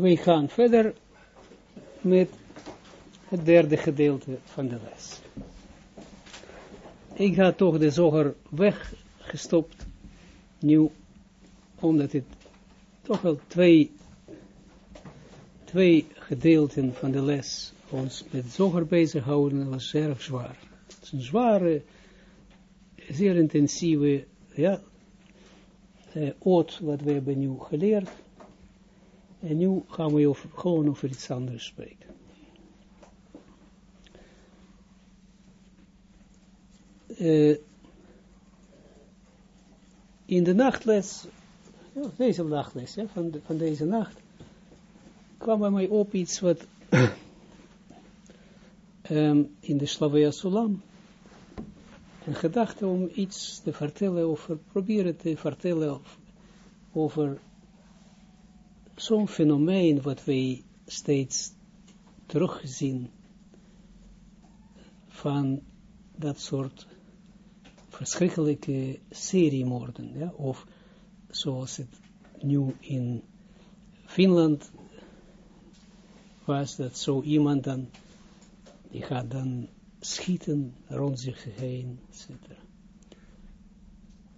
wij gaan verder met het derde gedeelte van de les. Ik ga toch de zoger weggestopt, nu, omdat het toch wel twee, twee gedeelten van de les ons met zoger bezighouden, was erg zwaar. Het is een zware, zeer intensieve, ja, eh, oot wat we hebben nu geleerd. En nu gaan we over, gewoon over iets anders spreken. Uh, in de nachtles, ja, deze nachtles, van, van deze nacht, kwam bij mij op iets wat um, in de Slavia Sulam, een gedachte om iets te vertellen over, proberen te vertellen over zo'n fenomeen wat wij steeds terugzien van dat soort verschrikkelijke seriemoorden, ja, of zoals het nu in Finland was, dat zo iemand dan, die gaat dan schieten rond zich heen, etc.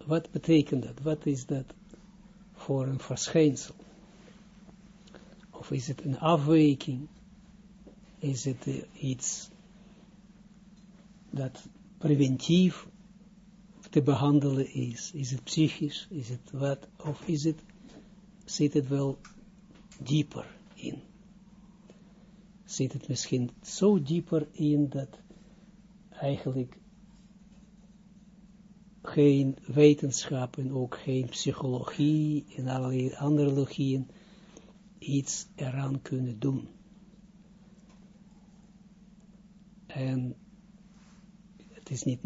Wat betekent dat? Wat is dat voor een verschijnsel? Of is het een afwijking? Is het uh, iets dat preventief te behandelen is? Is het psychisch? Is het wat? Of is het, zit het wel dieper in? Zit het misschien zo dieper in dat eigenlijk geen wetenschap en ook geen psychologie en allerlei andere logieën iets eraan kunnen doen. En het is niet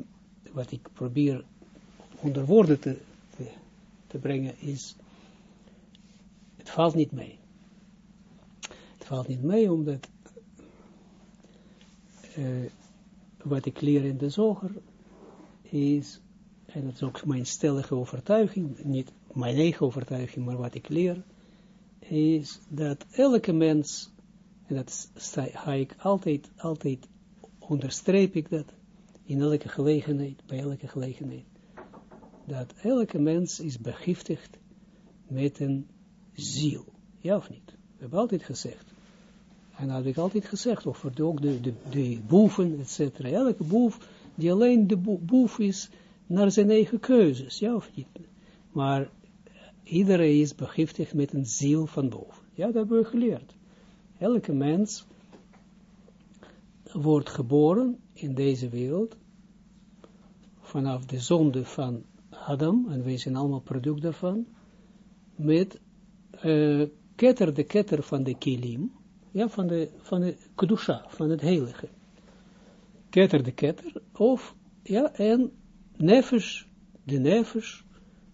wat ik probeer onder woorden te, te, brengen, is, het valt niet mee. Het valt niet mee omdat uh, wat ik leer in de zoger is, en dat is ook mijn stellige overtuiging, niet mijn eigen overtuiging, maar wat ik leer, is dat elke mens, en dat ga ik altijd, altijd onderstreep ik dat, in elke gelegenheid, bij elke gelegenheid, dat elke mens is begiftigd met een ziel. Ja of niet? We hebben altijd gezegd. En dat heb ik altijd gezegd, de, ook de, de, de boeven, et cetera. Elke boef, die alleen de boef is naar zijn eigen keuzes, ja of niet? Maar iedereen is begiftigd met een ziel van boven. Ja, dat hebben we geleerd. Elke mens wordt geboren in deze wereld vanaf de zonde van Adam, en wij zijn allemaal product daarvan, met uh, ketter, de ketter van de kilim, ja, van de, van de kedusha, van het heilige. Ketter de ketter, of, ja, en nefesh, de nefesh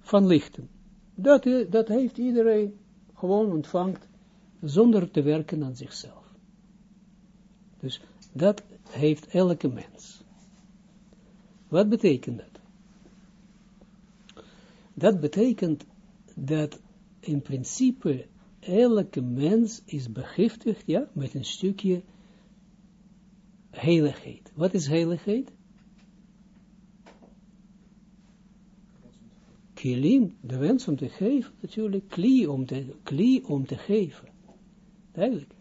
van lichten. Dat, dat heeft iedereen gewoon ontvangt, zonder te werken aan zichzelf. Dus dat heeft elke mens. Wat betekent dat? Dat betekent dat in principe elke mens is begiftigd, ja, met een stukje heiligheid. Wat is heiligheid? Kilim, de wens om te geven, natuurlijk, kli om te, kli om te geven. Duidelijk.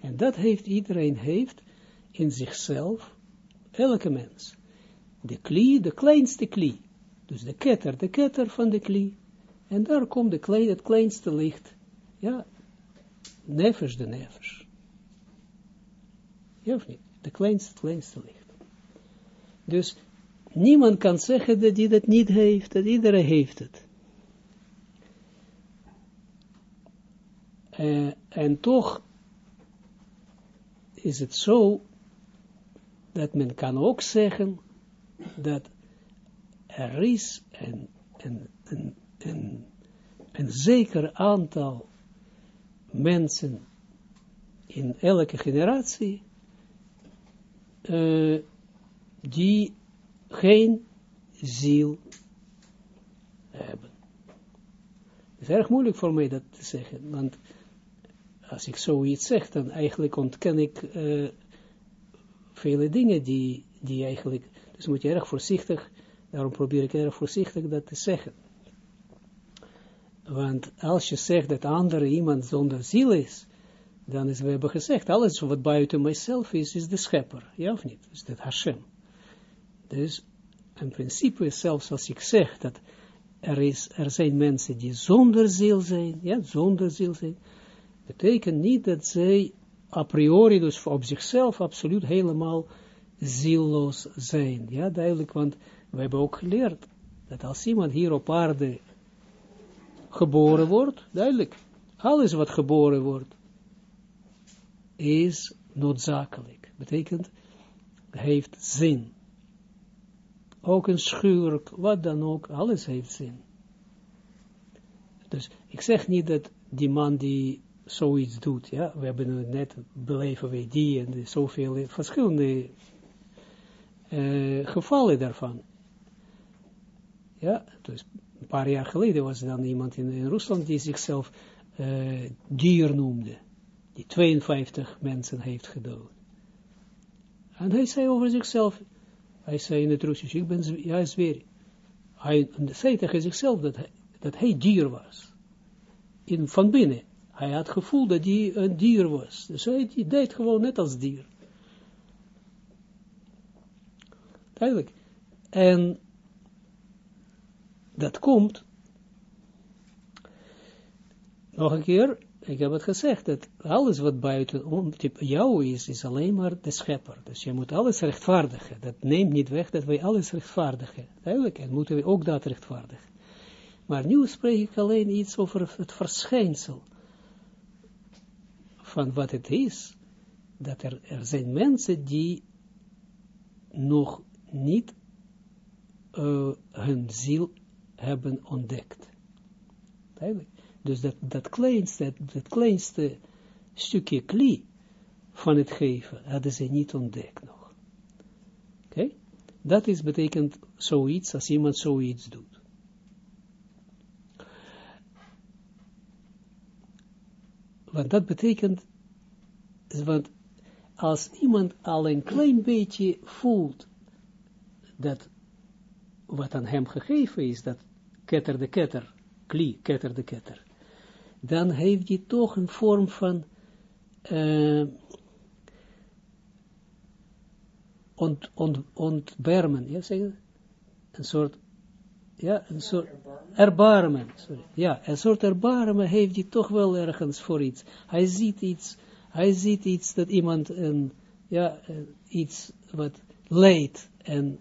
En dat heeft, iedereen heeft in zichzelf, elke mens. De kli, de kleinste kli. Dus de ketter, de ketter van de kli. En daar komt de klein, het kleinste licht. Ja, nevers de nevers. Ja of niet? De kleinste, kleinste licht. Dus niemand kan zeggen dat hij dat niet heeft, dat iedereen heeft het. Uh, en toch is het zo dat men kan ook zeggen dat er is een, een, een, een, een zeker aantal mensen in elke generatie uh, die geen ziel hebben. Het is erg moeilijk voor mij dat te zeggen, want als ik zoiets zeg, dan eigenlijk ontken ik uh, vele dingen die, die eigenlijk, dus moet je erg voorzichtig, daarom probeer ik erg voorzichtig dat te zeggen. Want als je zegt dat andere iemand zonder ziel is, dan is, we hebben gezegd, alles wat buiten mijzelf is, is de schepper, ja of niet? Is dat Hashem. Dus, in principe, zelfs als ik zeg dat er, is, er zijn mensen die zonder ziel zijn, ja, zonder ziel zijn, betekent niet dat zij a priori, dus op zichzelf, absoluut helemaal zielloos zijn. Ja, duidelijk, want we hebben ook geleerd dat als iemand hier op aarde geboren wordt, duidelijk, alles wat geboren wordt, is noodzakelijk. Betekent, heeft zin. Ook een schurk, wat dan ook, alles heeft zin. Dus ik zeg niet dat die man die zoiets doet, ja, we hebben net beleven wij die en zoveel verschillende uh, gevallen daarvan. Ja, dus een paar jaar geleden was er dan iemand in, Rusland die zichzelf uh, dier noemde, die 52 mensen heeft gedood. En hij zei over zichzelf, hij zei in het Russisch, ik ben, ja, zweer, hij zei tegen zichzelf dat hij, dat hij dier was, in, van binnen. Hij had het gevoel dat hij een dier was. Dus hij deed gewoon net als dier. Duidelijk. En dat komt, nog een keer, ik heb het gezegd, dat alles wat buiten om, jou is, is alleen maar de schepper. Dus je moet alles rechtvaardigen. Dat neemt niet weg dat wij alles rechtvaardigen. Duidelijk, en moeten we ook dat rechtvaardigen. Maar nu spreek ik alleen iets over het verschijnsel van wat het is, dat er, er zijn mensen die nog niet uh, hun ziel hebben ontdekt. Eigenlijk. Dus dat, dat, kleinste, dat kleinste stukje klie van het geven hadden ze niet ontdekt nog. Oké? Dat is betekent zoiets als iemand zoiets doet. Want dat betekent, want als iemand al een klein beetje voelt dat wat aan hem gegeven is, dat ketter de ketter, kli, ketter de ketter, dan heeft hij toch een vorm van uh, ont, ont, ontbermen, ja, zeg je? Een soort, ja, een soort erbarmen, sorry. Ja, een soort erbarmen heeft hij toch wel ergens voor iets. Hij ziet iets, hij ziet iets dat iemand, een, ja, iets wat leidt en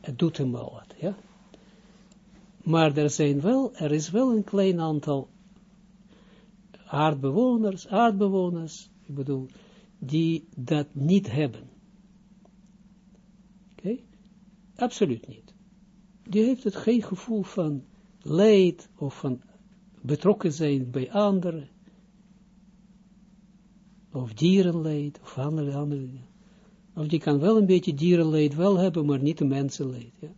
het doet hem wel wat, ja. Maar er zijn wel, er is wel een klein aantal aardbewoners, aardbewoners, ik bedoel, die dat niet hebben. Oké? Absoluut niet. Die heeft het geen gevoel van leed of van betrokken zijn bij anderen, of dierenleed, of andere, andere Of die kan wel een beetje dierenleed wel hebben, maar niet de mensenleed. Ja.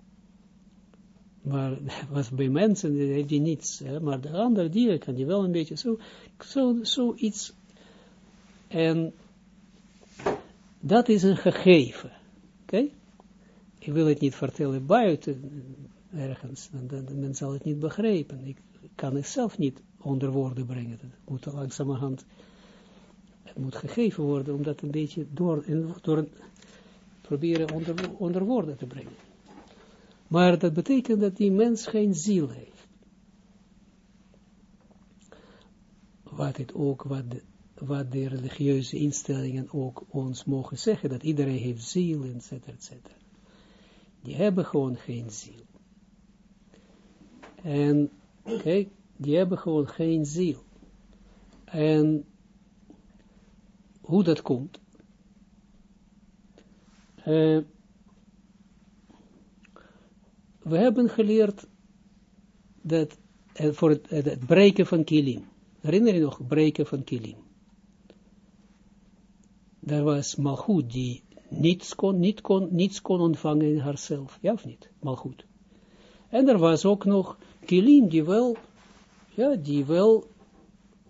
Maar was bij mensen heeft hij niets. Maar de andere dieren kan die wel een beetje zo, zo, zoiets. En dat is een gegeven. Oké? Ik wil het niet vertellen buiten ergens, men zal het niet begrijpen. Ik kan het zelf niet onder woorden brengen. Het moet langzamerhand, het moet gegeven worden, om dat een beetje door, door proberen onder, onder woorden te brengen. Maar dat betekent dat die mens geen ziel heeft. Wat het ook, wat de, wat de religieuze instellingen ook ons mogen zeggen, dat iedereen heeft ziel, etc. etc. Die hebben gewoon geen ziel. En kijk, die hebben gewoon geen ziel. En hoe dat komt. Uh, we hebben geleerd dat uh, voor het, uh, het, breken van kilim. Herinner je nog, breken van kilim. Daar was Malchut die niets kon, niet kon, niets kon ontvangen in haarzelf. Ja of niet? Malchut. En er was ook nog Kilim die wel, ja, die wel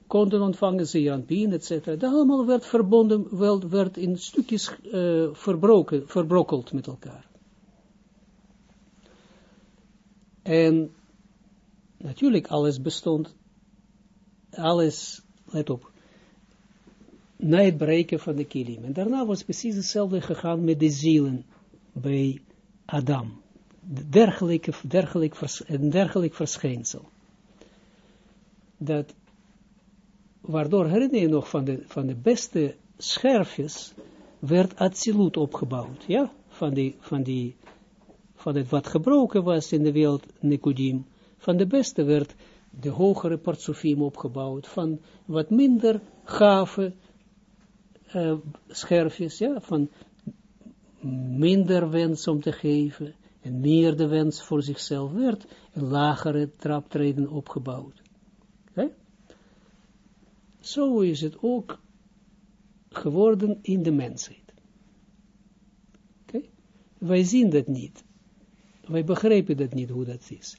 konden ontvangen, Zeeranpien, etc. Dat allemaal werd verbonden, wel, werd in stukjes uh, verbroken, verbrokkeld met elkaar. En natuurlijk, alles bestond, alles, let op, na het breken van de kilim. En daarna was precies hetzelfde gegaan met de zielen bij Adam. Dergelijke, dergelijk, een dergelijk verschijnsel. Dat, waardoor herinner je nog van de, van de beste scherfjes, werd Atsilut opgebouwd, ja, van die, van die, van het wat gebroken was in de wereld Nicodim, van de beste werd de hogere partsofiem opgebouwd, van wat minder gave uh, scherfjes, ja, van minder wens om te geven, en meer de wens voor zichzelf werd, een lagere traptreden opgebouwd. Zo is het ook geworden in de mensheid. Wij zien dat niet. Wij begrijpen dat niet, hoe dat is.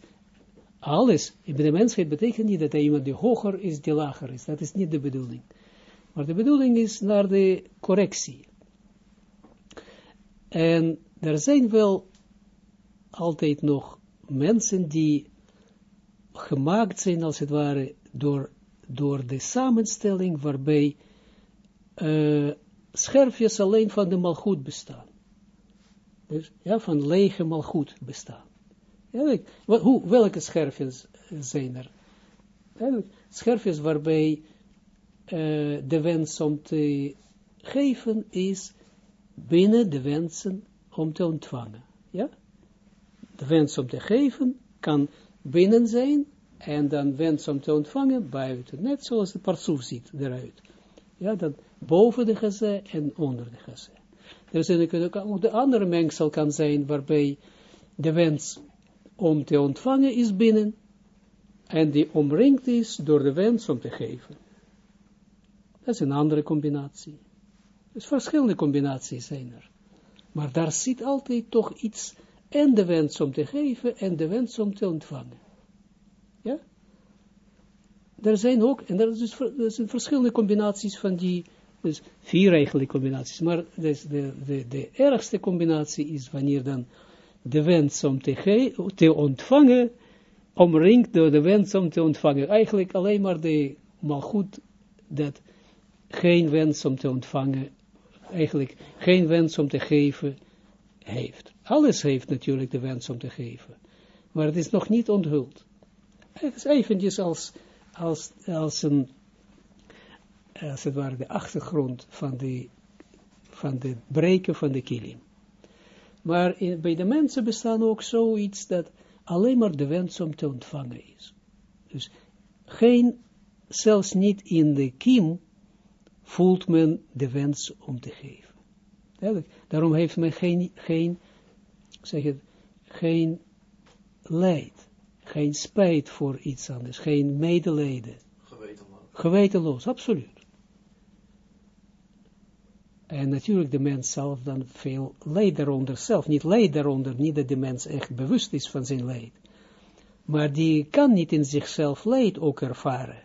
Alles in de mensheid betekent niet dat er iemand die hoger is, die lager is. Dat is niet de bedoeling. Maar de bedoeling is naar de correctie. En er zijn wel altijd nog mensen die gemaakt zijn, als het ware, door, door de samenstelling waarbij uh, scherfjes alleen van de malgoed bestaan. Dus, ja, van lege malgoed bestaan. Hoe, welke scherfjes zijn er? scherfjes waarbij uh, de wens om te geven is binnen de wensen om te ontvangen. Ja? De wens om te geven kan binnen zijn en dan wens om te ontvangen buiten. Net zoals de parsoef ziet eruit. Ja, dan boven de geze en onder de geze. Dus ook de andere mengsel kan zijn waarbij de wens om te ontvangen is binnen en die omringd is door de wens om te geven. Dat is een andere combinatie. Dus verschillende combinaties zijn er. Maar daar zit altijd toch iets, en de wens om te geven, en de wens om te ontvangen. Ja? Er zijn ook, en er, dus, er zijn verschillende combinaties van die, dus vier eigenlijk combinaties, maar dus de, de, de ergste combinatie is wanneer dan de wens om te, te ontvangen, omringd door de wens om te ontvangen. Eigenlijk alleen maar de, maar goed, dat geen wens om te ontvangen, eigenlijk geen wens om te geven heeft. Alles heeft natuurlijk de wens om te geven, maar het is nog niet onthuld. Het is eventjes als, als, als een, als het ware de achtergrond van de, van de breken van de kilim. Maar in, bij de mensen bestaan ook zoiets dat alleen maar de wens om te ontvangen is. Dus geen, zelfs niet in de kiem, voelt men de wens om te geven. Daarom heeft men geen, geen, zeg het, geen leid, geen spijt voor iets anders, geen medelijden. Gewetenloos. Gewetenloos, absoluut. En natuurlijk de mens zelf dan veel leed daaronder zelf, niet leed daaronder, niet dat de mens echt bewust is van zijn leed. Maar die kan niet in zichzelf leed ook ervaren.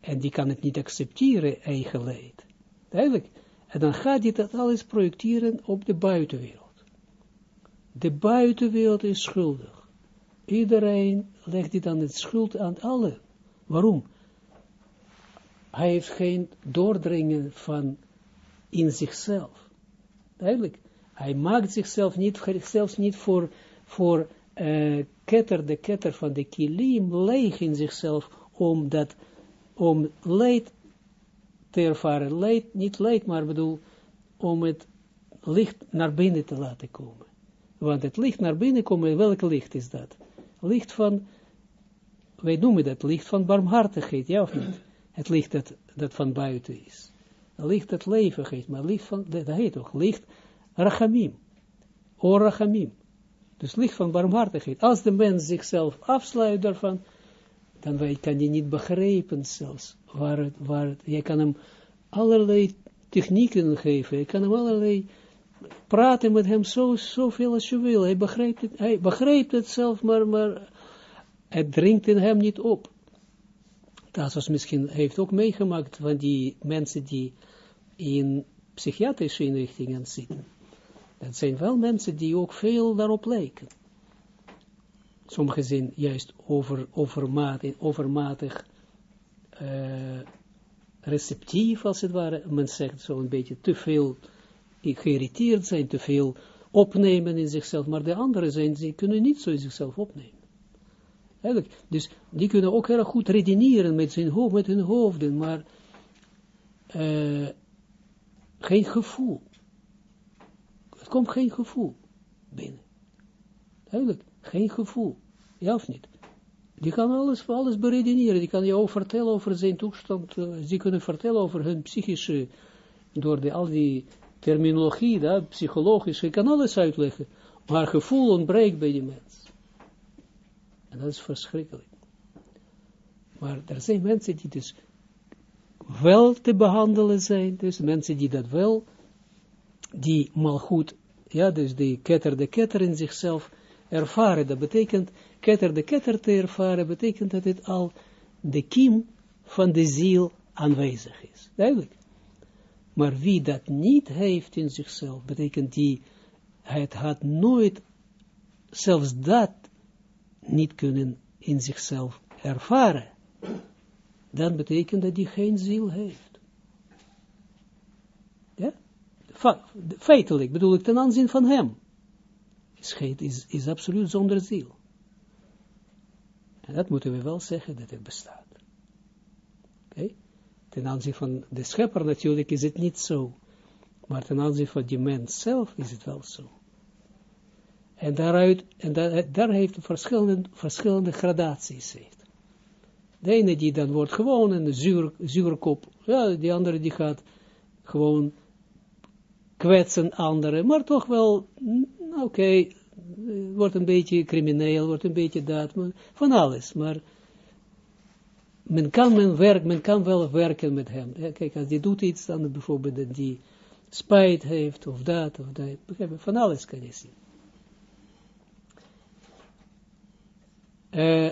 En die kan het niet accepteren, eigen leed. Duidelijk. En dan gaat hij dat alles projecteren op de buitenwereld. De buitenwereld is schuldig. Iedereen legt dit dan het schuld aan allen. Waarom? Hij heeft geen doordringen van in zichzelf. Duidelijk. Hij maakt zichzelf niet, zelfs niet voor, voor uh, ketter, de ketter van de kilim, leeg in zichzelf, om dat om leid te ervaren, leid, niet leid, maar bedoel, om het licht naar binnen te laten komen. Want het licht naar binnen komen, welk licht is dat? Licht van, wij noemen dat licht van barmhartigheid, ja of niet? Het licht dat, dat van buiten is. Licht dat leven geeft, maar licht van, dat heet toch, licht rachamim. O rachamim. Dus licht van barmhartigheid. Als de mens zichzelf afsluit daarvan, dan kan je niet begrijpen zelfs, waar het, waar het, je kan hem allerlei technieken geven, je kan hem allerlei, praten met hem zo, zoveel als je wil, hij begrijpt het, hij begrijpt het zelf, maar, maar het dringt in hem niet op. was misschien heeft ook meegemaakt van die mensen die in psychiatrische inrichtingen zitten. Dat zijn wel mensen die ook veel daarop lijken. Sommigen zijn juist over, overmatig, overmatig uh, receptief, als het ware. Men zegt zo een beetje te veel geïrriteerd zijn, te veel opnemen in zichzelf. Maar de anderen zijn, ze kunnen niet zo in zichzelf opnemen. Dus die kunnen ook heel goed redeneren met, zijn hoofd, met hun hoofden, maar uh, geen gevoel. Er komt geen gevoel binnen. Eigenlijk, geen gevoel. Ja of niet? Die kan alles, alles beredeneren. Die kan jou vertellen over zijn toestand. Uh, die kunnen vertellen over hun psychische, door de, al die terminologie, dat, psychologisch. Je kan alles uitleggen. Maar gevoel ontbreekt bij die mens. Dat is verschrikkelijk. Maar er zijn mensen die dus wel te behandelen zijn, dus mensen die dat wel, die mal goed, ja, dus die ketter de ketter in zichzelf ervaren, dat betekent, ketter de ketter te ervaren, betekent dat het al de kiem van de ziel aanwezig is. Duidelijk. Maar wie dat niet heeft in zichzelf, betekent die, het had nooit, zelfs dat niet kunnen in zichzelf ervaren, dan betekent dat hij geen ziel heeft. Ja? Feitelijk bedoel ik ten aanzien van hem. Is, is, absoluut zonder ziel. En dat moeten we wel zeggen dat het bestaat. Oké? Ten aanzien van de schepper natuurlijk is het niet zo. Maar ten aanzien van die mens zelf is het wel zo. En daaruit, en daar, heeft verschillende, verschillende gradaties. De ene die dan wordt gewoon een zuur, zuurkop, ja, die andere die gaat gewoon kwetsen anderen, maar toch wel, mm, oké, wordt een beetje crimineel, wordt een beetje dat, van alles, maar men kan, men, werk, men kan wel werken met hem. kijk, als die doet iets, dan bijvoorbeeld die spijt heeft, of dat, of dat, van alles kan je zien. Uh,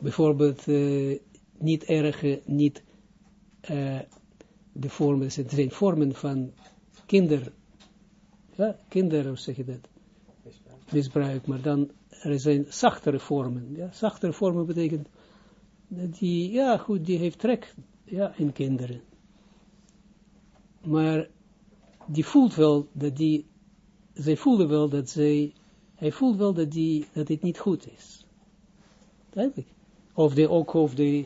bijvoorbeeld uh, niet erg, niet uh, de vormen, het zijn vormen van kinder, ja, kinder, hoe zeg je dat? Misbruik. Misbruik, maar dan er zijn zachtere vormen. Ja, zachtere vormen betekent dat die, ja goed, die heeft trek ja, in kinderen. Maar die voelt wel dat die, zij voelen wel dat zij hij voelt wel dat, die, dat het niet goed is. Duidelijk. Of de, ook, of de,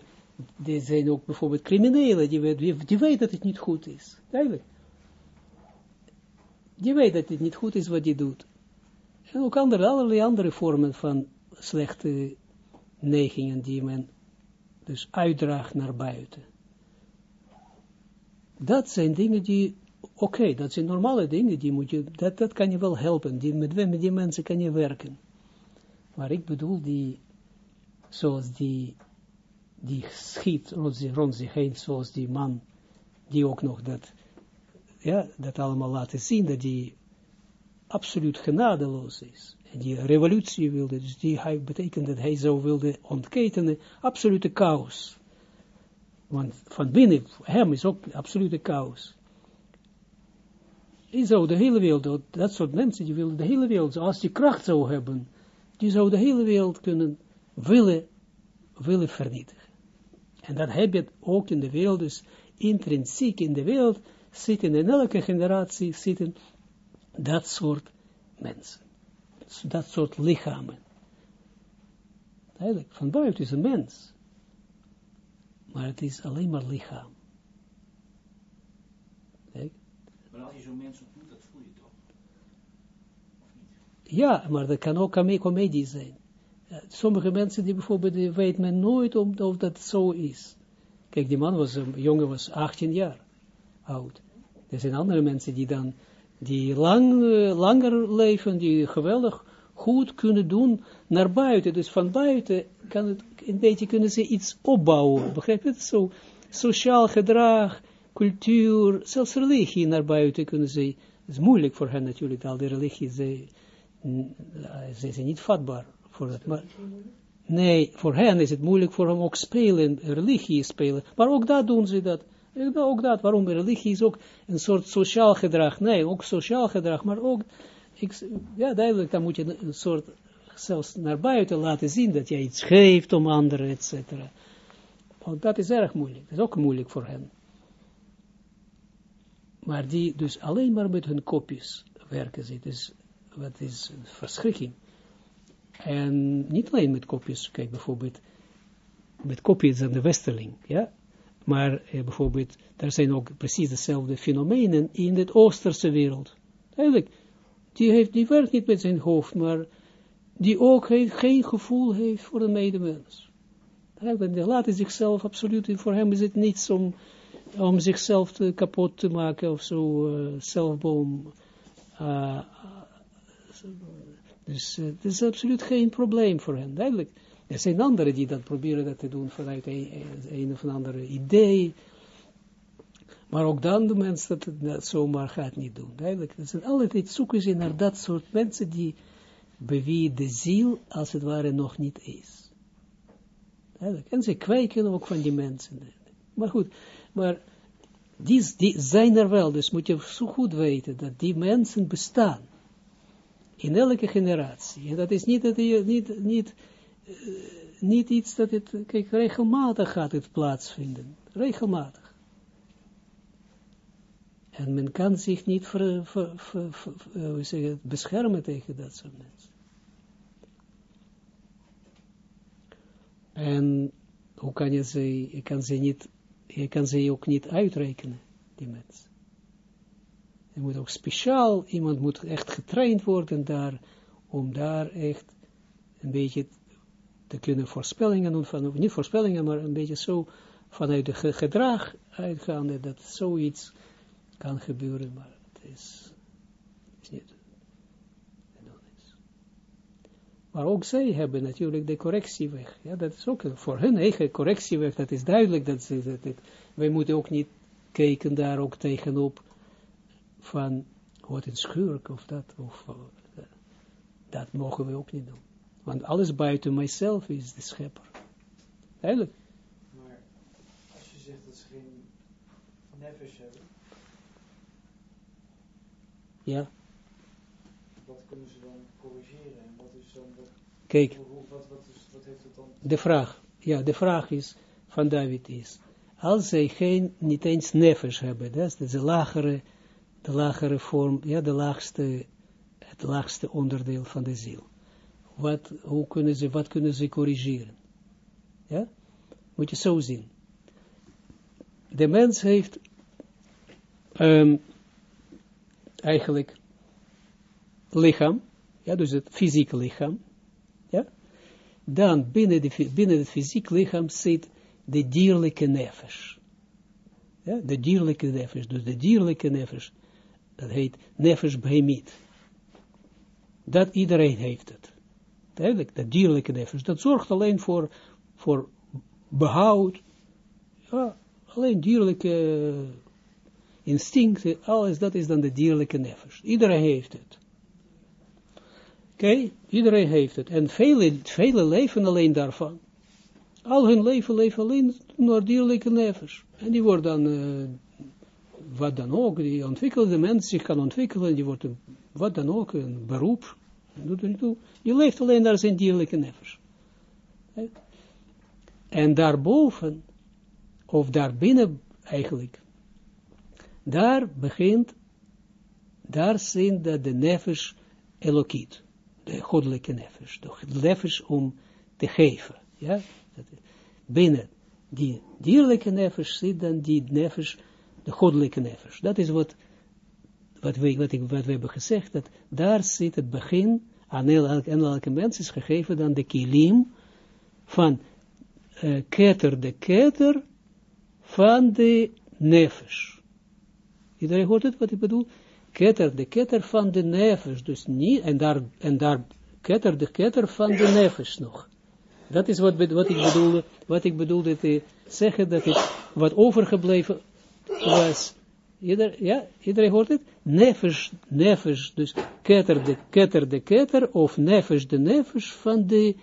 die zijn ook bijvoorbeeld criminelen, die, weet, die weten dat het niet goed is. Duidelijk. Die weet dat het niet goed is wat hij doet. En ook andere, allerlei andere vormen van slechte neigingen die men dus uitdraagt naar buiten. Dat zijn dingen die Oké, dat zijn normale dingen, die moet je, dat, dat kan je wel helpen, die, met, met die mensen kan je werken. Maar ik bedoel die, zoals die, die schiet rond rond zich heen, zoals die man, die ook nog dat, ja, dat allemaal laten zien, dat die absoluut genadeloos is. En die revolutie wilde, dus die hij, betekent dat hij zo wilde ontketenen, absolute chaos. Want van binnen hem is ook absolute chaos. Die zou de hele wereld, dat soort mensen, die willen de hele wereld, als die kracht zou hebben, die zou de hele wereld kunnen willen, willen vernietigen. En dat heb je ook in de wereld, dus intrinsiek in de wereld zitten, in elke generatie zitten dat soort mensen. Dat soort lichamen. Eigenlijk, van buiten is een mens. Maar het is alleen maar lichaam. Maar dat voel je toch? Ja, maar dat kan ook comedie zijn. Sommige mensen die bijvoorbeeld, weet men nooit of, dat zo is. Kijk, die man was, een jongen was 18 jaar oud. Er zijn andere mensen die dan, die lang, uh, langer leven, die geweldig goed kunnen doen naar buiten. Dus van buiten kan het, een beetje kunnen ze iets opbouwen. Begrijp je? Zo, sociaal gedrag, cultuur, zelfs religie naar buiten kunnen ze, het is moeilijk voor hen natuurlijk, al die religie, ze, ze zijn niet vatbaar voor dat, maar, Nee, voor hen is het moeilijk voor hem ook spelen, religie spelen. Maar ook dat doen ze dat. Ook dat, waarom religie is ook een soort sociaal gedrag. Nee, ook sociaal gedrag, maar ook, ik, ja duidelijk, dan moet je een soort, zelfs naar buiten laten zien dat je iets geeft om anderen, et cetera. Want dat is erg moeilijk, dat is ook moeilijk voor hen. Maar die dus alleen maar met hun kopjes werken ze, dus wat is verschrikking. En niet alleen met kopjes, kijk bijvoorbeeld, met kopjes aan de westerling, ja, maar eh, bijvoorbeeld, er zijn ook precies dezelfde fenomenen in de Oosterse wereld. Eigenlijk, die, heeft, werkt niet met zijn hoofd, maar die ook heeft, geen gevoel heeft voor de medemens. Die laat zichzelf absoluut, voor hem is het niets om, om zichzelf kapot te maken of zo, uh, zelfboom. Uh, dus het is absoluut geen probleem voor hen, duidelijk. Er zijn anderen die dat proberen dat te doen vanuit een, of andere idee. Maar ook dan de mensen dat het zomaar gaat niet doen. Duidelijk, dat zijn altijd zoeken ze naar dat soort mensen die bij wie de ziel als het ware nog niet is. Duidelijk. En ze kwijken ook van die mensen. Maar goed, maar die, zijn er wel, dus moet je zo goed weten dat die mensen bestaan. In elke generatie. En dat is niet dat je niet, niet uh, niet iets dat het, kijk, regelmatig gaat het plaatsvinden. Regelmatig. En men kan zich niet ver, ver, uh, zeg beschermen tegen dat soort mensen. En hoe kan je ze, je kan ze niet, je kan ze ook niet uitrekenen, die mensen. Je moet ook speciaal, iemand moet echt getraind worden daar, om daar echt een beetje te kunnen voorspellingen doen, van, niet voorspellingen, maar een beetje zo vanuit het gedrag uitgaande, dat zoiets kan gebeuren, maar het is, is niet Maar ook zij hebben natuurlijk de correctieweg. Ja, dat is ook voor hun eigen correctieweg, dat is duidelijk. Dat ze, dat wij moeten ook niet kijken daar ook tegenop van wat een schurk of dat, of uh, dat mogen we ook niet doen. Want alles buiten mijzelf is de schepper. Eigenlijk. Maar als je zegt dat ze geen nefesh hebben. Ja. Wat kunnen ze dan corrigeren? En wat is dan... Wat, Kijk. Wat, wat, is, wat heeft het dan... De vraag. Ja, de vraag is, van David is. Als zij geen, niet eens nefesh hebben, dat is de lagere, de lagere vorm, ja, de laagste, het laagste onderdeel van de ziel wat, hoe kunnen ze, wat kunnen ze corrigeren. Ja? Moet je zo zien. De mens heeft um, eigenlijk lichaam, ja, dus het fysieke lichaam, dan binnen, de, binnen het fysieke lichaam zit de dierlijke nefesh. Ja, de dierlijke nefesh, dus de dierlijke nefesh, dat heet nefesh behemit. Dat iedereen heeft het. Duidelijk, dat dierlijke nefesh, dat zorgt alleen voor, voor behoud, ja, alleen dierlijke instincten, alles, dat is dan de dierlijke nefesh. Iedereen heeft het. Oké, iedereen heeft het. En vele, vele leven alleen daarvan. Al hun leven leven alleen naar dierlijke nefesh. En die wordt dan, uh, wat dan ook, die ontwikkelde mens zich kan ontwikkelen, die wordt een, wat dan ook, een beroep, doet er niet toe. Je leeft alleen naar zijn dierlijke nefers. En daarboven, of daarbinnen eigenlijk, daar begint, daar zijn dat de nefers elokiet, de goddelijke nefers, de nefers om te geven. Ja? Binnen die dierlijke nefers zit dan die nefers, de goddelijke nefers. Dat is wat wat we, wat, ik, wat we hebben gezegd, dat daar zit het begin, aan elke, elke mens is gegeven dan de kilim van uh, keter de keter van de nefesh. Iedereen hoort het wat ik bedoel? Keter de keter van de nefesh, dus niet, en daar, en daar keter de keter van de nefesh nog. Dat is wat, wat ik bedoelde, wat ik bedoelde te zeggen, dat het wat overgebleven was Ieder, ja, iedereen hoort het? Nefesh, nefesh, dus ketter de ketter de ketter, of nefesh de nefesh van de,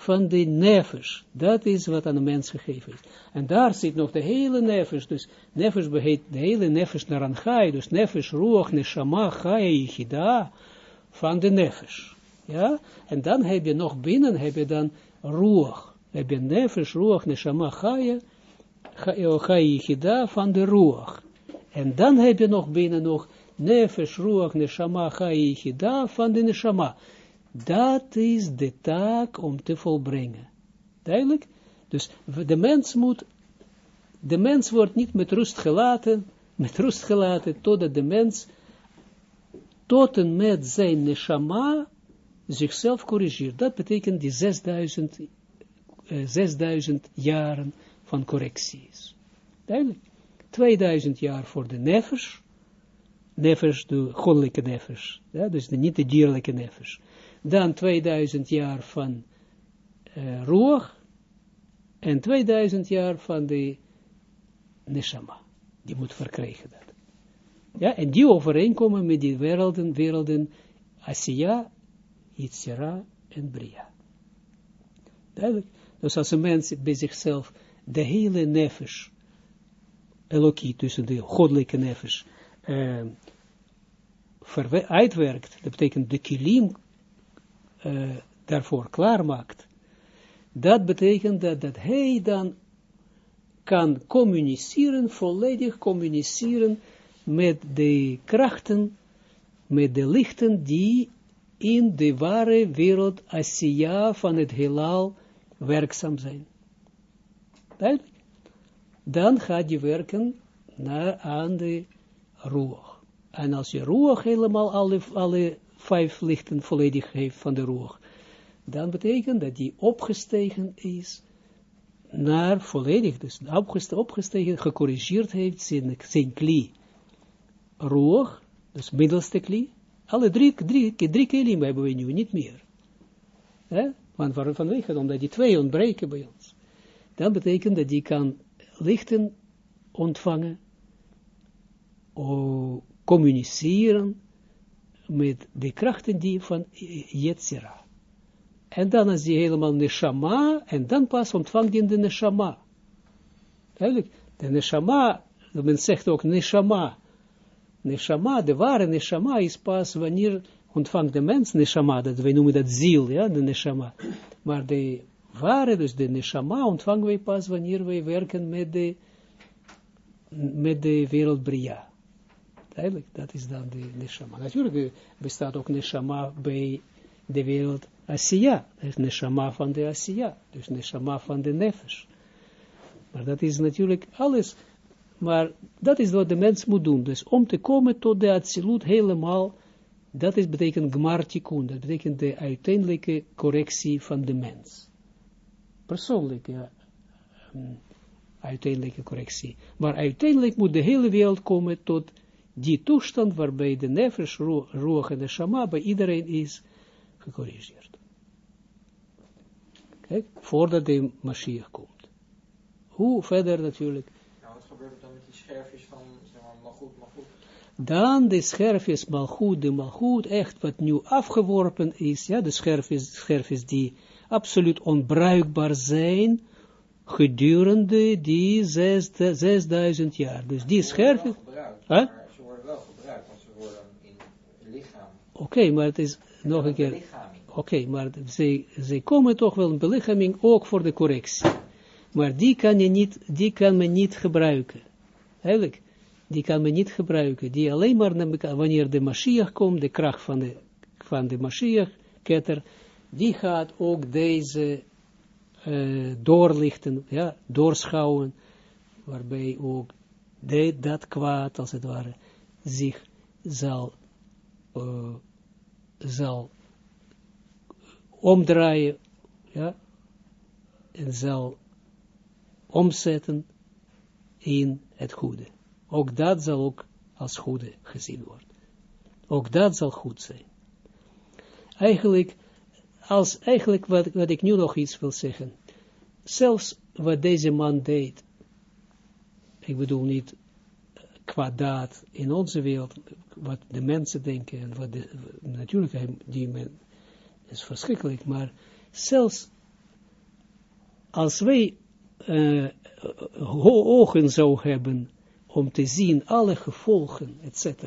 van de nefesh. Dat is wat aan de mens gegeven is. En daar zit nog de hele nefesh. Dus nefesh beheet de hele nefesh naar gai. Dus nefesh, ruach, neshama, gai, yichida van de nefesh. Ja? En dan heb je nog binnen, heb je dan ruach. Heb je nefesh, ruach, neshama, gai, gai, yichida van de ruach. En dan heb je nog binnen nog nefesh, ruach, neshama, gai, yichida van de neshama. Dat is de taak om te volbrengen. Duidelijk? Dus de mens moet, de mens wordt niet met rust gelaten, met rust gelaten, totdat de mens tot en met zijn neshama zichzelf corrigeert. Dat betekent die 6000, uh, 6000 jaren van correcties. Duidelijk? 2000 jaar voor de nefesh, nefesh, de goddelijke nefesh, ja, dus de, niet de dierlijke nefesh dan 2000 jaar van uh, en 2000 jaar van de Neshama. Die moet verkrijgen dat. Ja, en die overeenkomen met die werelden, werelden Asiya, Yitzhara en Bria. Duidelijk. Dus als een mens bij zichzelf de hele nefesh, Elokie, tussen de goddelijke nefesh, uh, uitwerkt, dat betekent de kilim uh, daarvoor klaarmaakt, dat betekent dat, dat hij dan kan communiceren, volledig communiceren met de krachten, met de lichten die in de ware wereld Asiya van het heelal werkzaam zijn. Duidelijk? Dan gaat je werken naar aan de roer. En als je roer helemaal alle, alle vijf lichten volledig heeft van de roer, dan betekent dat die opgestegen is naar volledig, dus opgestegen, gecorrigeerd heeft zijn, zijn kli roer, dus middelste kli, alle drie, drie, drie hebben we nu niet meer. He? Want van, vanwege, omdat die twee ontbreken bij ons. Dat betekent dat die kan lichten ontvangen, communiceren, met de krachten die van Yetzira. En dan is die helemaal neshama, en dan pas ontvangt hij de neshama. Eigenlijk, de neshama, men zegt ook neshama. Neshama, de ware neshama is pas wanneer ontvangt de mens neshama, dat wij noemen dat ziel, ja, de neshama. Maar de ware, dus de neshama, ontvangen wij pas wanneer wij werken met de, met de wereld Bria. Duidelijk, dat is dan de neshama. Natuurlijk bestaat ook neshama bij de wereld Asiya. Dat is neshama van de Asiya. Dus neshama van de nefesh. Maar dat is natuurlijk alles. Maar dat is wat de mens moet doen. Dus om te komen tot de absolute helemaal, dat is, betekent gmartikun. Dat betekent de uiteindelijke correctie van de mens. Persoonlijke um, uiteindelijke correctie. Maar uiteindelijk moet de hele wereld komen tot die toestand waarbij de nefesh, roog en de shama bij iedereen is gecorrigeerd. Kijk, voordat de Mashiach komt. Hoe verder natuurlijk. Nou, wat gebeurt dan met die scherfjes van, zeg maar, malgoed, malgoed? Dan de scherfjes malgoed, de malgoed, echt wat nu afgeworpen is, ja, de scherfjes, scherfjes die absoluut onbruikbaar zijn, gedurende die 6000 jaar. Dus die scherfjes... Huh? Oké, maar het is nog een keer... Oké, okay, maar ze, ze komen toch wel een belichaming ook voor de correctie. Maar die kan, je niet, die kan men niet gebruiken. Eigenlijk, die kan men niet gebruiken. Die alleen maar wanneer de Mashiach komt, de kracht van de, van de Mashiach, ketter, die gaat ook deze uh, doorlichten, ja, doorschouwen, waarbij ook de, dat kwaad, als het ware, zich zal uh, zal omdraaien, ja, en zal omzetten in het goede. Ook dat zal ook als goede gezien worden. Ook dat zal goed zijn. Eigenlijk, als, eigenlijk wat, wat ik nu nog iets wil zeggen, zelfs wat deze man deed, ik bedoel niet qua in onze wereld, wat de mensen denken, en wat de, natuurlijk, die men, is verschrikkelijk, maar zelfs als wij uh, ogen zou hebben om te zien alle gevolgen, etc.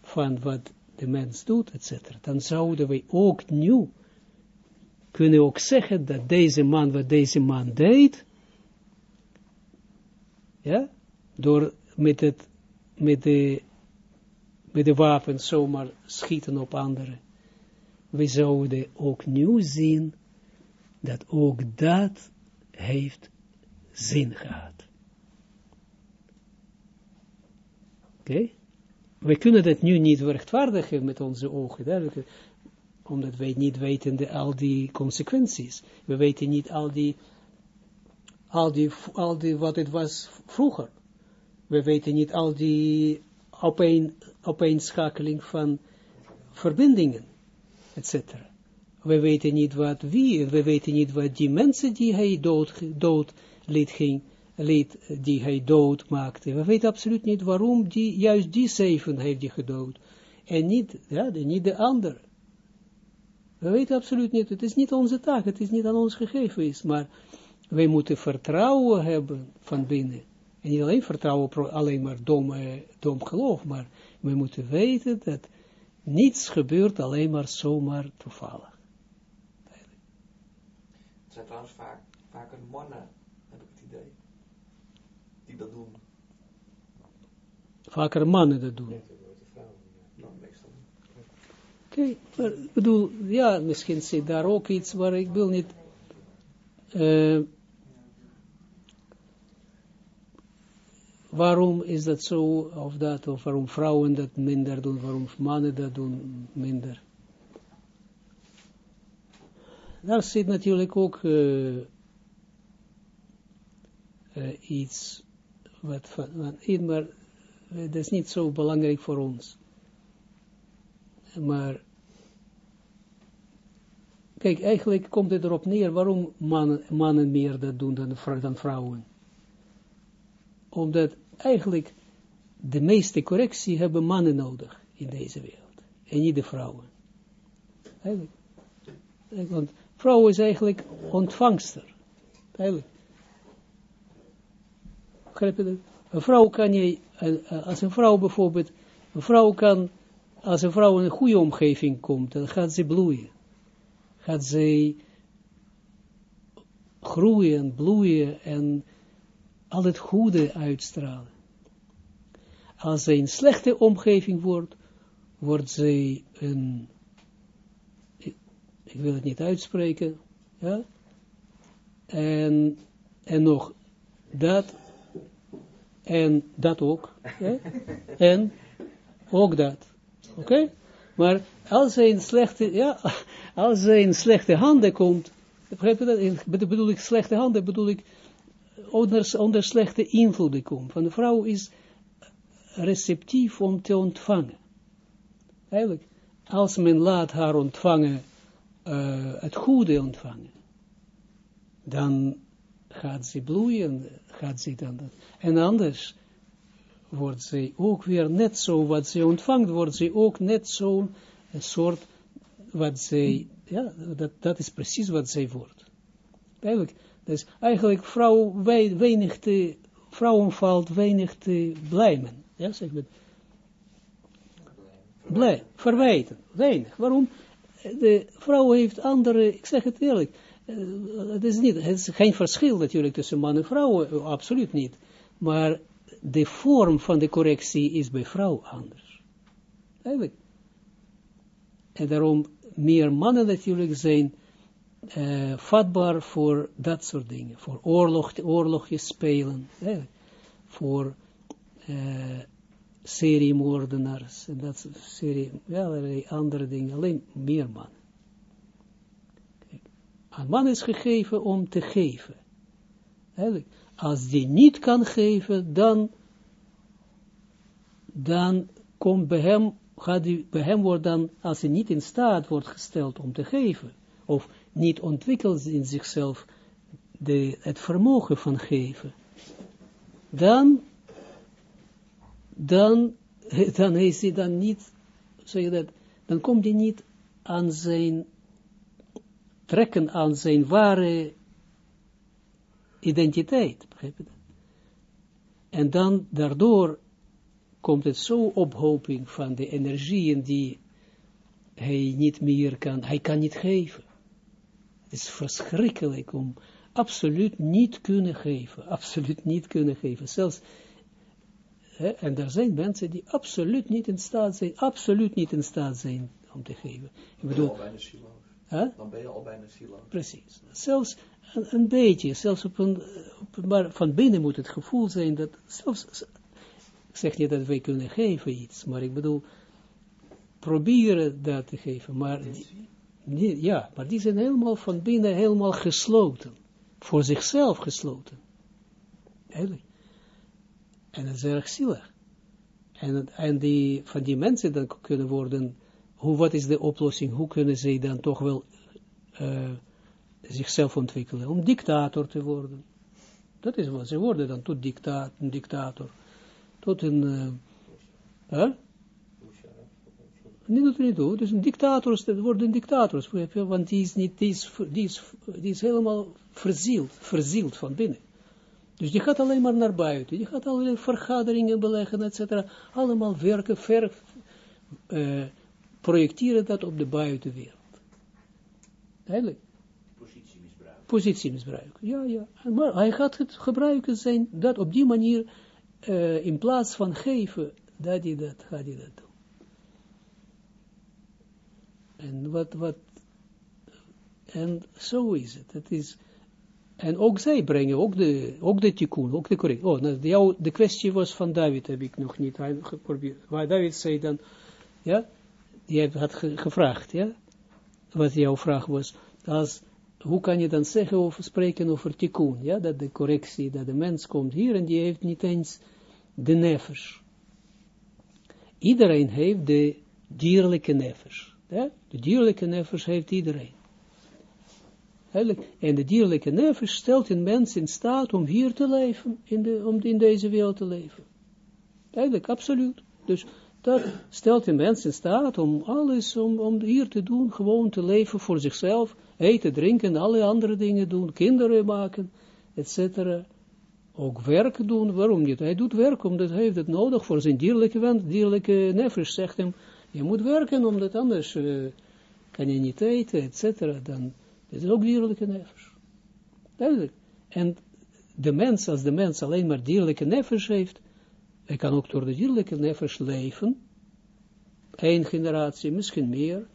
van wat de mens doet, etc. Dan zouden wij ook nu kunnen ook zeggen dat deze man, wat deze man deed, ja, door met het, met de, met de wapen zomaar schieten op anderen. We zouden ook nu zien dat ook dat heeft zin gehad. Oké? We kunnen dat nu niet rechtvaardigen met onze ogen, duidelijk, omdat wij niet weten de, al die consequenties. We weten niet al die, al die, al die wat het was vroeger. We weten niet al die opeen, opeenschakeling van verbindingen, etc. We weten niet wat wie, we weten niet wat die mensen die hij dood, dood liet ging, liet, die hij dood maakte. We weten absoluut niet waarom die, juist die zeven heeft die gedood. En niet, ja, niet de ander. We weten absoluut niet, het is niet onze taak, het is niet aan ons gegeven is, maar wij moeten vertrouwen hebben van binnen. En niet alleen vertrouwen, alleen maar dom, eh, dom geloof, maar we moeten weten dat niets gebeurt alleen maar zomaar toevallig. Het zijn trouwens vaak, vaker mannen, heb ik het idee, die dat doen. Vaker mannen dat doen. Nou. Oké, maar ik bedoel, ja, misschien zit daar ook iets waar ik wil niet... Uh, waarom is dat zo, of dat, of waarom vrouwen dat minder doen, waarom mannen dat doen minder. Daar zit natuurlijk ook uh, uh, iets wat van, van maar dat is niet zo belangrijk voor ons. Maar, kijk, eigenlijk komt het erop neer waarom mannen, meer dat doen dan vrouwen. Omdat eigenlijk de meeste correctie hebben mannen nodig in deze wereld. En niet de vrouwen. Eigenlijk. Want vrouw is eigenlijk ontvangster. Eigenlijk. Begrijp je dat? Een vrouw kan je, als een vrouw bijvoorbeeld, een vrouw kan als een vrouw in een goede omgeving komt, dan gaat ze bloeien. Gaat ze groeien, bloeien en al het goede uitstralen. Als ze in slechte omgeving wordt, wordt ze een, ik wil het niet uitspreken, ja, en, en nog dat, en dat ook, ja? en ook dat. Oké? Maar als hij in slechte, ja, als hij in slechte handen komt, begrijp je dat? Bedoel ik slechte handen, bedoel ik onder, onder slechte invloeden komt. Van de vrouw is receptief om te ontvangen. Eigenlijk, als men laat haar ontvangen, uh, het goede ontvangen, dan gaat ze bloeien, gaat ze dan, en anders, wordt zij ook weer net zo, wat zij ontvangt, wordt zij ook net zo een soort, wat zij, ja, dat, dat is precies wat zij wordt. Eigenlijk, dus eigenlijk vrouw, weinig te, vrouwen valt weinig te blijmen, ja, zeg maar. Blij, verwijten, weinig. Waarom? De vrouw heeft andere, ik zeg het eerlijk, eh, het is niet, het is geen verschil natuurlijk tussen man en vrouw, absoluut niet. Maar de vorm van de correctie is bij vrouw anders. Eigenlijk. En daarom meer mannen natuurlijk zijn uh, vatbaar voor dat soort dingen. Voor oorlog, oorlogjes spelen. Voor uh, seriemoordenaars en dat soort serie, ja, allerlei andere dingen. Alleen meer mannen. Man is gegeven om te geven. Als die niet kan geven, dan, dan komt bij hem, gaat die, bij hem wordt dan, als hij niet in staat wordt gesteld om te geven, of niet ontwikkelt in zichzelf de, het vermogen van geven, dan, dan, dan is hij dan niet, zeg je dat, dan komt hij niet aan zijn, trekken aan zijn ware identiteit. Begrijp? En dan, daardoor komt het zo ophoping van de energieën die hij niet meer kan, hij kan niet geven. Het is verschrikkelijk om absoluut niet kunnen geven, absoluut niet kunnen geven. Zelfs, hè, en er zijn mensen die absoluut niet in staat zijn, absoluut niet in staat zijn om te geven. Ik Dan ben je bedoel, al bijna zieloos. hè? Dan ben je al bijna zieloos. Precies. Zelfs een, een beetje, zelfs op een, op, maar van binnen moet het gevoel zijn dat, zelfs, ik zeg niet dat wij kunnen geven iets, maar ik bedoel, proberen dat te geven, maar die, ja, maar die zijn helemaal van binnen helemaal gesloten, voor zichzelf gesloten. Eigenlijk. En dat is erg zielig. En, en die, van die mensen dan kunnen worden, hoe, wat is de oplossing, hoe kunnen ze dan toch wel eh, zichzelf ontwikkelen, om dictator te worden. Dat is wat ze worden dan, tot dicta een dictator. Tot een, eh, hè? Niet dat er niet toe, dus een dictator, dat worden dictators, want die is, niet, die, is, die, is, die is helemaal verzield, verzield van binnen. Dus die gaat alleen maar naar buiten, die gaat allerlei vergaderingen beleggen, et cetera, allemaal werken, ver, eh, projecteren dat op de buitenwereld. Eigenlijk Positiemisbruik. positiemisbruik. Ja, ja. Maar hij gaat het gebruiken zijn, dat op die manier, eh, in plaats van geven, dat hij dat, gaat hij dat doen. En wat, wat, en zo is het. Het is, en ook zij brengen, ook de, ook de tikkun, ook de correct. Oh, nou, jou, de kwestie was van David, heb ik nog niet geprobeerd. Waar David zei dan, ja, die had ge- gevraagd, ja, wat jouw vraag was, als, hoe kan je dan zeggen over spreken over tikkun, ja, dat de correctie, dat de mens komt hier en die heeft niet eens de nefesh. Iedereen heeft de dierlijke nefesh. Ja? De dierlijke nefesh heeft iedereen. En de dierlijke nefesh stelt een mens in staat om hier te leven, in, de, om in deze wereld te leven. Eigenlijk, absoluut. Dus dat stelt een mens in staat om alles, om, om hier te doen, gewoon te leven voor zichzelf, eten, drinken, alle andere dingen doen, kinderen maken, etc. Ook werk doen, waarom niet? Hij doet werk, omdat hij heeft het nodig voor zijn dierlijke wens, dierlijke nefesh zegt hem, je moet werken, omdat anders eh, kan je niet eten, etc. Dan is het ook dierlijke nefesh. Duidelijk. En de mens, als de mens alleen maar dierlijke nefesh heeft, hij kan ook door de dierlijke nefesh leven, één generatie, misschien meer,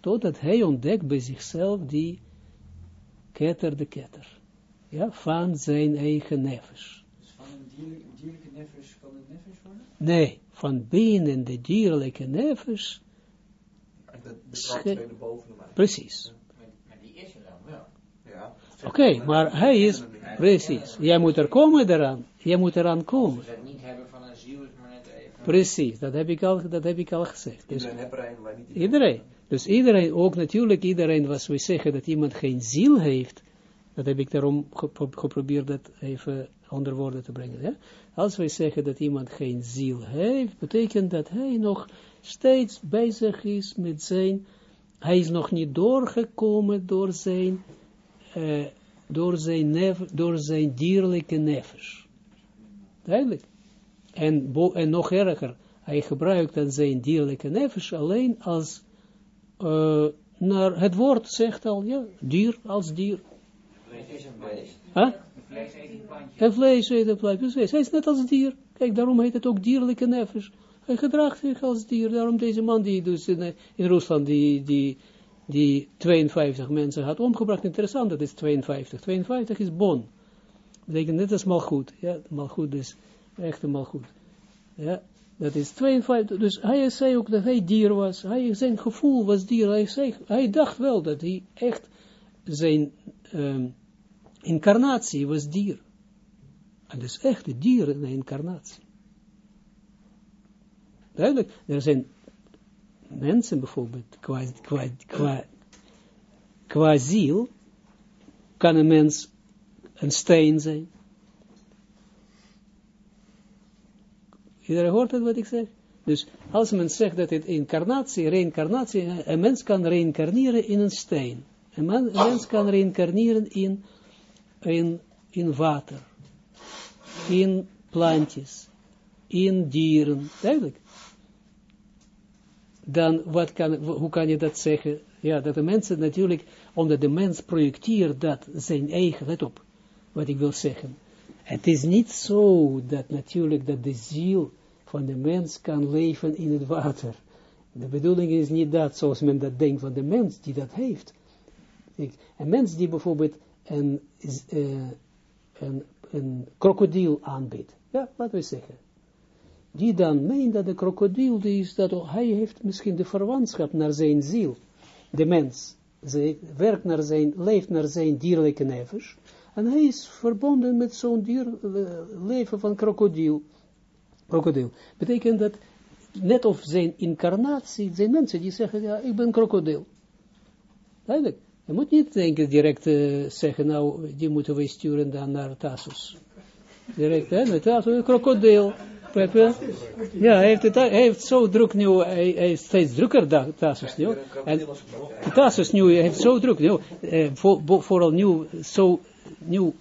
totdat hij ontdekt bij zichzelf die ketter de ketter, ja, van zijn eigen nefesh. Dus van een dierlijke, dierlijke nefesh kan een nefesh worden? Nee, van binnen de dierlijke mij. precies. Maar, die is er dan wel. Ja. Oké, maar hij is, precies, jij moet er komen eraan, jij moet eraan komen. Als we het niet hebben van een ziel, is maar net even. Precies, dat heb ik al, dat heb ik al gezegd. Dus Iedereen er maar niet Iedereen. Dus iedereen, ook natuurlijk iedereen, was we zeggen dat iemand geen ziel heeft, dat heb ik daarom gepro- geprobeerd dat even onder woorden te brengen. Ja? Als wij zeggen dat iemand geen ziel heeft, betekent dat hij nog steeds bezig is met zijn, hij is nog niet doorgekomen door zijn, eh, door zijn, nef, door zijn dierlijke nefes. Duidelijk. En, bo- en nog erger, hij gebruikt dan zijn dierlijke nefes alleen als, eh, naar het woord zegt al, ja, dier als dier. Is een. Huh? En vlees eten vlees. Hij is net als dier. Kijk, daarom heet het ook dierlijke nefes. Hij gedraagt zich als dier. Daarom deze man die dus in, eh, in Rusland die, die, die 52 mensen had omgebracht. Interessant, dat is 52. 52 is bon. Betekent net als malgoed. Ja, malgoed is echt een malgoed. Ja, dat is 52. Dus hij zei ook dat hij dier was. Hij, zijn gevoel was dier. Hij, zei, hij dacht wel dat hij echt zijn ehm, incarnatie was dier. En dus echt de dier in de incarnatie. Duidelijk, er zijn mensen bijvoorbeeld, qua, qua, qua, qua ziel, kan een mens een steen zijn. Iedereen hoort het wat ik zeg? Dus als men zegt dat het incarnatie, reïncarnatie, een mens kan reïncarneren in een steen. Een, een mens kan reïncarneren in, in, in water, in plantjes, in dieren, duidelijk. Dan wat kan, hoe kan je dat zeggen? Ja, dat de mensen natuurlijk, omdat de mens projecteert dat zijn eigen, let op, wat ik wil zeggen. Het is niet zo dat natuurlijk dat de ziel van de mens kan leven in het water. De bedoeling is niet dat, zoals men dat denkt van de mens die dat heeft. Een mens die bijvoorbeeld een, een, een krokodil aanbiedt, ja, laten we zeggen, die dan meent dat de krokodil, die is dat, hij heeft misschien de verwantschap naar zijn ziel, de mens, ze werkt naar zijn, leeft naar zijn dierlijke nevers, en hij is verbonden met zo'n dier, leven van krokodil. Krokodil. Betekent dat, net of zijn incarnatie, zijn mensen die zeggen, ja, ik ben krokodil. Duidelijk. Je moet niet denken direct uh, zeggen, nou, die moeten we sturen dan naar Tassus. Direct, hè, naar Tassus, krokodil. Ja, hij heeft, het, hij heeft zo druk nu, hij, hij steeds drukker da, Tassus nu. En Tassus nu heeft zo druk nu, eh, voor, vooral nu, zo, nu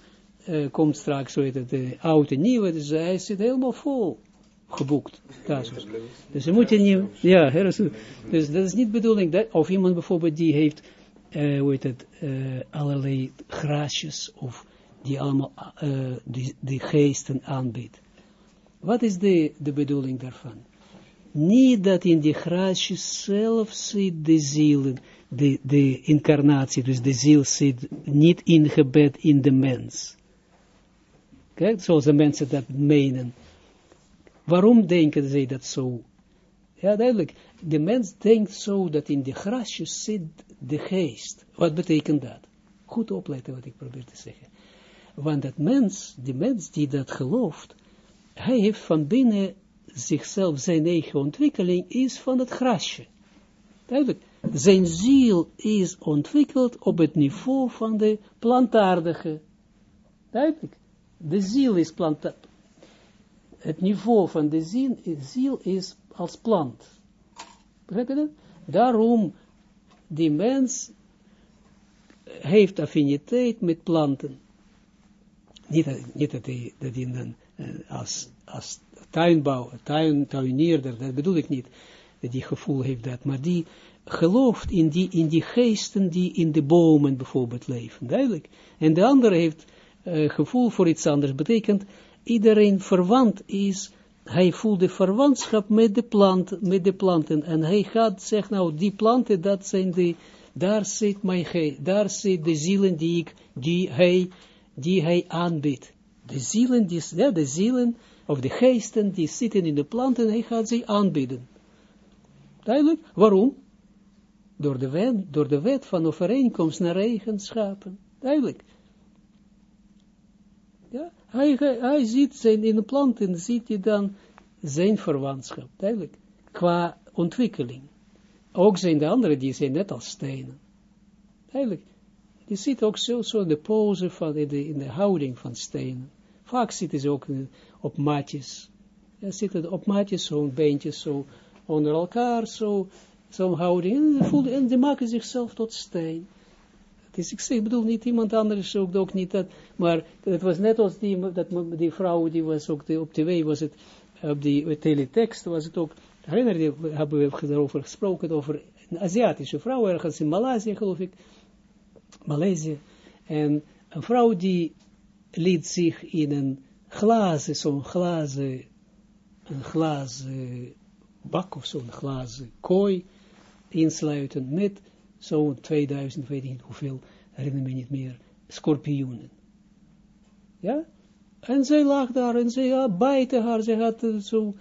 uh, komt straks, zo het, de oude nieuwe, dus hij zit helemaal vol geboekt, Tassus. Dus je moet je niet, ja, dus dat is niet bedoeling, dat, of iemand bijvoorbeeld die heeft, uh, hoe het, uh, allerlei grasjes, of die allemaal uh, die, die geesten aanbiedt. Wat is de, de bedoeling daarvan? Niet dat in die grasjes zelf zit de ziel, de, de incarnatie, dus de ziel zit niet ingebed in de mens. Kijk, zoals de mensen dat menen. Waarom denken zij dat zo? Ja, duidelijk. De mens denkt zo dat in de grasjes zit de geest. Wat betekent dat? Goed opletten wat ik probeer te zeggen. Want dat mens, de mens die dat gelooft, hij heeft van binnen zichzelf, zijn eigen ontwikkeling is van het grasje. Duidelijk. Zijn ziel is ontwikkeld op het niveau van de plantaardige. Duidelijk. De ziel is plantaardig. Het niveau van de ziel, ziel is als plant. Begrijp je dat? Daarom, die mens heeft affiniteit met planten. Niet, niet dat hij dat als, als tuinbouw, tuin, tuinierder, dat bedoel ik niet, dat die gevoel heeft dat, maar die gelooft in die, in die geesten die in de bomen bijvoorbeeld leven, duidelijk. En de andere heeft uh, gevoel voor iets anders, betekent iedereen verwant is, hij voelt de verwantschap met de, plant, met de planten, en hij gaat zeggen, nou, die planten, dat zijn de, daar zit mijn geest, daar zit de zielen die ik, die hij, die hij aanbiedt de zielen, die, ja, de zielen, of de geesten, die zitten in de planten, hij gaat ze aanbieden. Duidelijk? Waarom? Door de, wet, door de wet van overeenkomst naar eigenschappen. Duidelijk. Hij, hij, ziet zijn, in de planten, ziet hij dan zijn verwantschap. Duidelijk. Qua ontwikkeling. Ook zijn de anderen, die zijn net als stenen. Duidelijk. Je ziet ook zo, zo de pose van, in de, in de houding van stenen. Vaak zitten ze ook op matjes. Ja, zitten op matjes, zo'n beentjes zo onder elkaar, zo, zo'n houding. En, voelen, en die maken zichzelf tot steen. Dus ik, zeg, bedoel niet iemand anders, ook, ook niet dat, maar het was net als die, dat, die vrouw, die was ook op tv, was het, op die teletext was het ook, herinner je, hebben we daarover gesproken, over een Aziatische vrouw, ergens in Maleisië geloof ik, Maleisië, en een vrouw die liet zich in een glazen, zo'n glazen, een glazen bak of zo'n glazen kooi insluiten met zo'n 2000, weet ik niet hoeveel, herinner me niet meer, scorpioenen. Ja? En zij lag daar en zij ja, bijten haar, ze had zo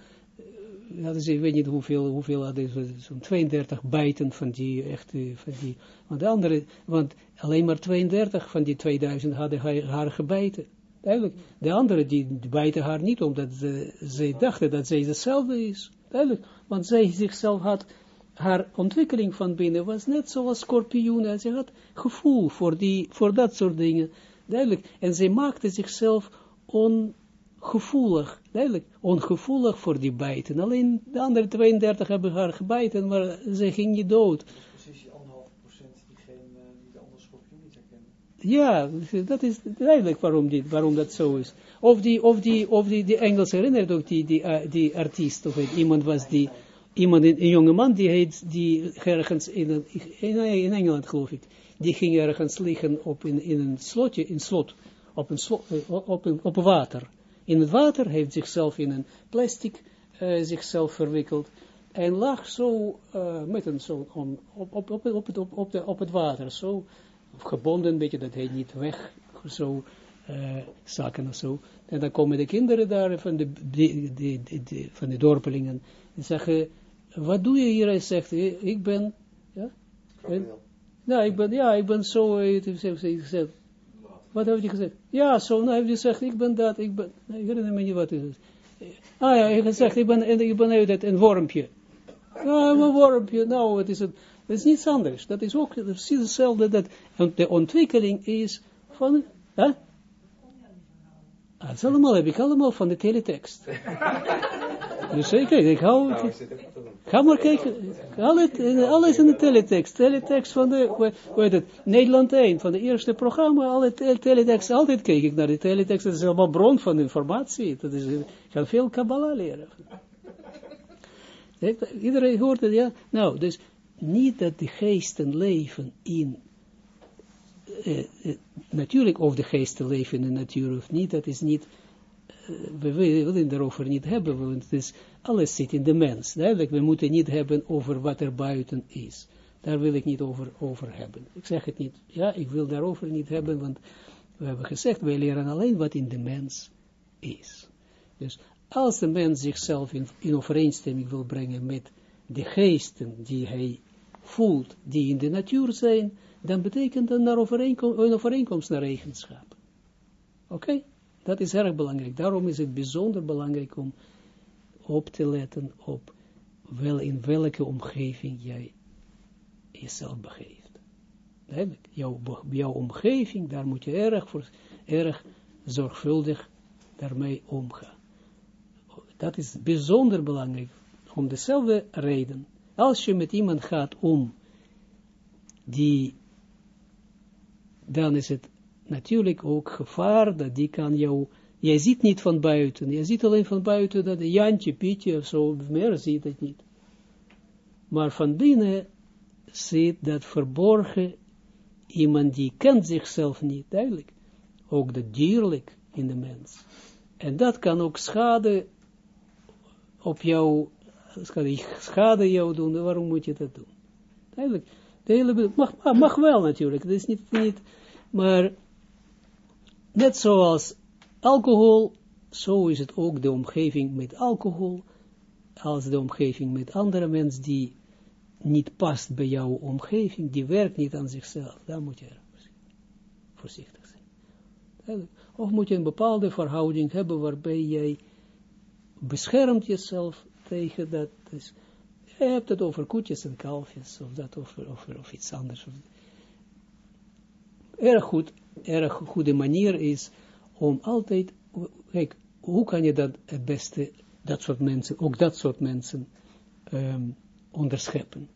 hadden ze, ik weet niet hoeveel, hoeveel hadden ze, zo'n 32 bijten van die, echt, van die, want de andere, want alleen maar 32 van die 2000 hadden haar gebijten. Duidelijk. De andere die bijten haar niet, omdat ze, ze dachten dat zij hetzelfde is. Duidelijk. Want zij zichzelf had, haar ontwikkeling van binnen was net zoals scorpioen. En ze had gevoel voor, die, voor dat soort dingen. Duidelijk. En zij maakte zichzelf on, gevoelig, duidelijk, ongevoelig voor die bijten. Alleen de andere 32 hebben haar gebijten, maar ze ging niet dood. Precies die anderhalf procent die, geen, uh, die de andere schorpioen niet herkennen. Ja, dat is duidelijk waarom, dit, waarom dat zo is. Of die, of die, of die, die Engels herinnert ook die, die, eh, die artiest, of het, iemand was die, iemand, een jonge man die heet, die ergens in, in, in Engeland geloof ik, die ging ergens liggen op in, in een slotje, in slot, op een, slot, eh, op, een, op water. In het water heeft zichzelf in een plastic uh, zichzelf verwikkeld en lag zo uh, met een zo op, op, op, op, het, op, op, op het water, zo gebonden een beetje, dat hij niet weg zo zaken of zo. En dan komen de kinderen daar van de, de van de dorpelingen en zeggen, wat doe je hier? Hij zegt, ik ben, ja, en, nou, ik ben, ja, ik ben zo, gezegd, wat heeft hij gezegd? Ja, zo, nou heeft hij gezegd, ik ben dat, ik ben, ik herinner me niet wat hij zei. Ah ja, hij heeft gezegd, ik ben, ik ben dat, een wormpje. Ja, een wormpje, nou, het is het, het is niets anders. Dat is ook precies hetzelfde, dat de ontwikkeling is van, hè? Ah, het is allemaal, heb ik allemaal van de teletext. dus zeker, ik hou Nou, het. Ga maar kijken, alles, alles in de teletext, teletext van de, hoe heet het, Nederland 1, van de eerste programma, alle te- teletext, altijd kijk ik naar de teletext, dat is allemaal bron van informatie, dat is, ik kan veel Kabbalah leren. Kijk, Iedereen hoort het, ja, nou, dus niet dat de geesten leven in, eh, eh, natuurlijk of de geesten leven in de natuur of niet, dat is niet, we willen daarover niet hebben, want het is, alles zit in de mens. Duidelijk, we moeten niet hebben over wat er buiten is. Daar wil ik niet over, over hebben. Ik zeg het niet, ja, ik wil daarover niet hebben, want we hebben gezegd, wij leren alleen wat in de mens is. Dus als de mens zichzelf in, in overeenstemming wil brengen met de geesten die hij voelt, die in de natuur zijn, dan betekent dat naar een overeenkomst naar eigenschap. Oké? Dat is erg belangrijk. Daarom is het bijzonder belangrijk om op te letten op wel in welke omgeving jij jezelf begeeft. Jouw, jouw omgeving, daar moet je erg, voor, erg zorgvuldig daarmee omgaan. Dat is bijzonder belangrijk, om dezelfde reden. Als je met iemand gaat om, die, dan is het natuurlijk ook gevaar dat die kan jou, jij ziet niet van buiten, je ziet alleen van buiten dat Jantje, Pietje of zo, meer ziet het niet. Maar van binnen zit dat verborgen iemand die kent zichzelf niet, duidelijk. Ook dat dierlijk in de mens. En dat kan ook schade op jou, schade, jou doen, waarom moet je dat doen? Duidelijk. De hele, mag- mag wel natuurlijk, dat is niet, niet, maar net zoals alcohol, zo is het ook de omgeving met alcohol, als de omgeving met andere mensen die niet past bij jouw omgeving, die werkt niet aan zichzelf, dan moet je voorzichtig zijn. Of moet je een bepaalde verhouding hebben waarbij jij beschermt jezelf tegen dat. Dus, je hebt het over koetjes en kalfjes, of dat, of, of, of iets anders. Erg goed, erg goede manier is om altijd, kijk, hoe kan je dat het beste, dat soort mensen, ook dat soort mensen, ehm, onderscheppen?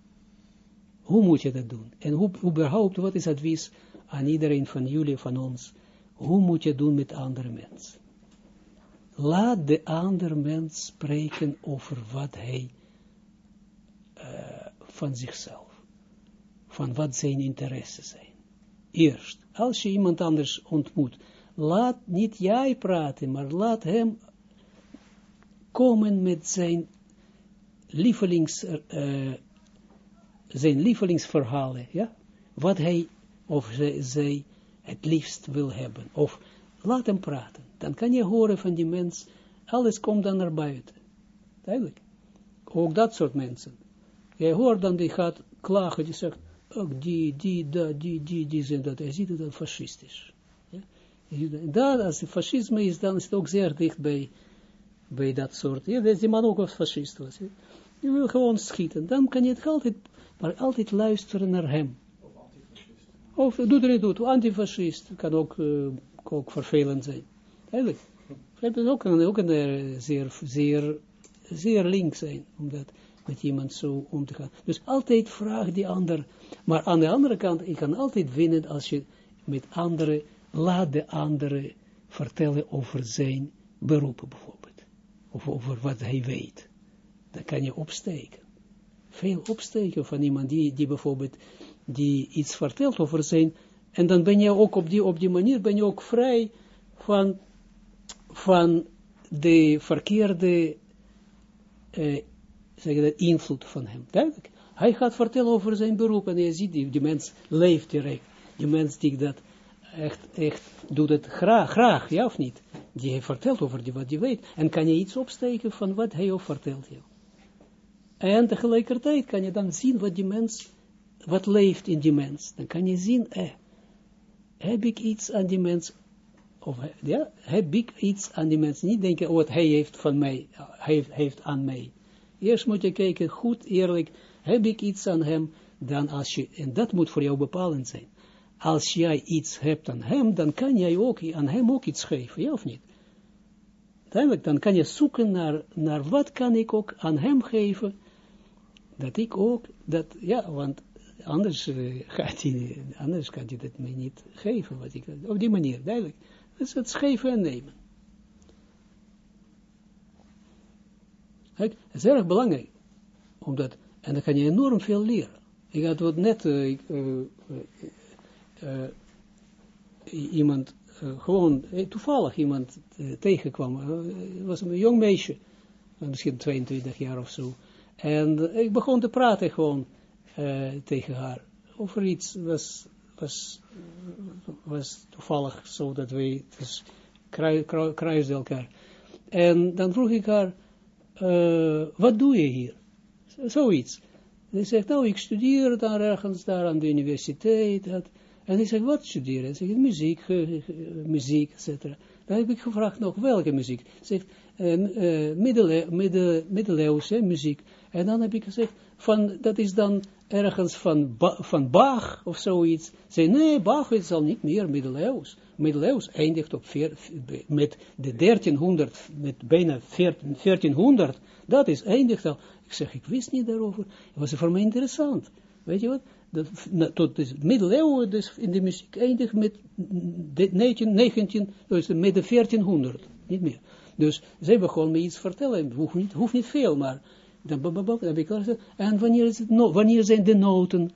Hoe moet je dat doen? En hoe, überhaupt, wat is advies aan iedereen van jullie, van ons? Hoe moet je doen met andere mensen? Laat de andere mens spreken over wat hij uh, van zichzelf, van wat zijn interesses zijn. Eerst, als je iemand anders ontmoet, laat niet jij praten, maar laat hem komen met zijn lievelings, uh, zijn lievelingsverhalen, ja, wat hij of zij, zij het liefst wil hebben, of laat hem praten. Dan kan je horen van die mens, alles komt dan naar buiten. Duidelijk. Ook dat soort mensen. Jij hoort dan, die gaat klagen, die zegt, ook die, die, dat, die, die, die zijn dat. Hij ziet dan fascistisch. Ja? Dat, als het fascisme is, dan is het ook zeer dicht bij, bij dat soort. Ja, dat die man ook als fascist was. Ja? Je wil gewoon schieten. Dan kan je het altijd, maar altijd luisteren naar hem. Of doet er niet toe, antifascist kan ook, uh, ook vervelend zijn. Eigenlijk. Het ook kan ook een, uh, zeer, zeer, zeer link zijn, om dat met iemand zo om te gaan. Dus altijd vraag die ander. Maar aan de andere kant, je kan altijd winnen als je met andere, laat de andere vertellen over zijn beroepen bijvoorbeeld. Of over wat hij weet. Dan kan je opsteken. Veel opsteken van iemand die, die bijvoorbeeld, die iets vertelt over zijn, en dan ben je ook op die, op die manier, ben je ook vrij van, van de verkeerde, eh, zeg dat, invloed van hem. Duidelijk. Hij gaat vertellen over zijn beroep en je ziet, die, die mens leeft direct. Die mens die dat echt, echt doet het graag, graag, ja of niet? Die hij vertelt over die, wat hij weet. En kan je iets opsteken van wat hij ook vertelt. Ja. En tegelijkertijd kan je dan zien wat die mens, wat leeft in die mens. Dan kan je zien, eh, heb ik iets aan die mens, of ja, heb ik iets aan die mens. Niet denken, oh, wat hij heeft van mij, heeft, heeft aan mij. Eerst moet je kijken, goed, eerlijk, heb ik iets aan hem, dan als je, en dat moet voor jou bepalend zijn. Als jij iets hebt aan hem, dan kan jij ook aan hem ook iets geven, ja of niet? Uiteindelijk, dan kan je zoeken naar, naar wat kan ik ook aan hem geven, dat ik ook, dat, ja, want anders, uh, gaat hij, anders kan hij dat mij niet geven, wat ik, op die manier, duidelijk. Is het geven en nemen. Het is erg belangrijk, omdat, en dan kan je enorm veel leren. Ik had wat net, uh, ik, uh, iemand, gewoon, toevallig iemand tegenkwam, het was een jong meisje, misschien 22 jaar of zo, en ik begon te praten gewoon tegen haar over iets, was, was, was toevallig zo dat we dus kruisden elkaar. En dan vroeg ik haar, uh, wat doe je hier? Zoiets. Ze zegt, nou, ik studeer daar ergens, daar aan de universiteit. Dat. En ik zeg, wat studeren? Ze zegt, muziek, muziek, etc. Dan heb ik gevraagd nog, welke muziek? Ze zegt, uh, middeleeuwse muziek. En dan heb ik gezegd, van, dat is dan ergens van, van Bach of zoiets. Zei, nee, Bach is al niet meer middeleeuws. Middeleeuws eindigt op met de 1300, met bijna 1400. Dat is eindigt al. Ik zeg, ik wist niet daarover. Het was voor mij interessant. Weet je wat? Dat, tot de middeleeuwen, dus in de muziek eindigt met 19, 19 dus met de 1400. Niet meer. Dus zij begon me iets vertellen. Hoeft niet, hoeft niet veel, maar dan heb ik gezegd, en wanneer, is het no, wanneer zijn de noten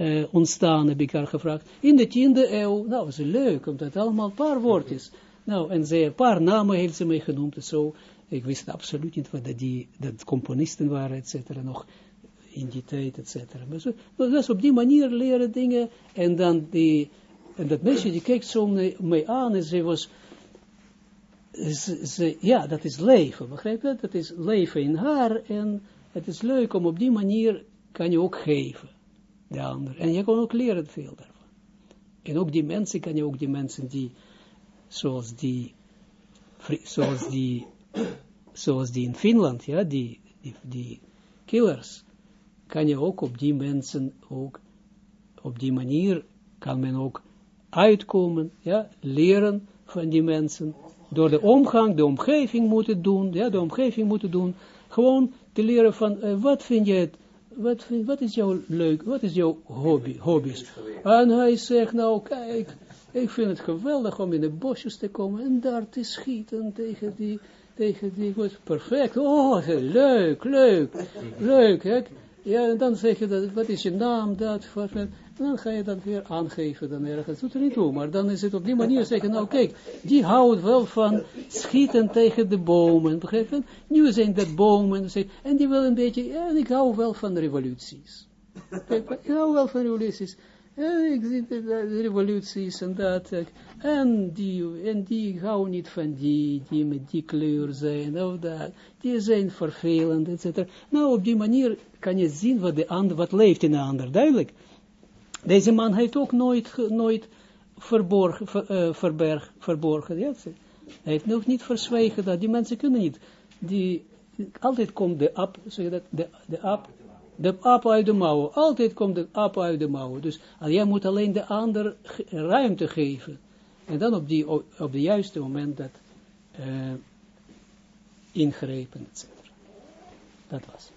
uh, ontstaan, heb ik haar gevraagd. In de tiende eeuw, nou, is leuk, omdat het allemaal een paar woordjes. Nou, en ze, een paar namen heeft ze mij genoemd, en zo. Ik wist absoluut niet wat dat die dat componisten waren, et cetera, nog in die tijd, et cetera. Maar dus op die manier leren dingen, en dan die, en dat meisje, die kijkt zo mij aan, en ze was ze, ja, dat is leven, begrijp je? Dat is leven in haar en het is leuk om op die manier kan je ook geven, de. En je kan ook leren veel daarvan. En ook die mensen, kan je ook die mensen die, zoals die, zoals die, zoals die in Finland, ja, die, die, killers, kan je ook op die mensen ook, op die manier kan men ook uitkomen, ja, leren van die mensen, door de omgang, de omgeving moeten doen, ja, de omgeving moeten doen, gewoon te leren van, uh, wat vind je het, wat, wat is jouw leuk, wat is jouw hobby, hobby's? En hij zegt, nou kijk, ik vind het geweldig om in de bosjes te komen en daar te schieten tegen die, tegen die, wat, perfect, oh, leuk, leuk, leuk, hè? Ja, en dan zeg je, dat, wat is je naam, dat, wat, dan ga je dat weer aangeven dan ergens. Doet er niet toe, maar dan is het op die manier zeggen, nou kijk, die houdt wel van schieten tegen de bomen, begrijp je? Nu zijn dat bomen, en die wil een beetje, ja, ik hou wel van revoluties. Kijk, ik hou wel van revoluties. Ja, ik zie de, revoluties en dat. En die, en die houden niet van die, die met die kleur zijn, of dat. Die zijn vervelend, etc. Nou, op die manier kan je zien wat, de ander, wat leeft in de ander, duidelijk. Deze man heeft ook nooit, nooit verborgen, ver, uh, verberg, verborgen. Ja, hij heeft nog niet verzwegen dat die mensen kunnen niet. Die, altijd komt de ap, zeg dat, de, de ap, de ap uit de mouwen. Altijd komt de ap uit de mouwen. Dus jij moet alleen de ander ruimte geven. En dan op, die, op, op de juiste moment dat uh, ingrepen, etc. Dat was.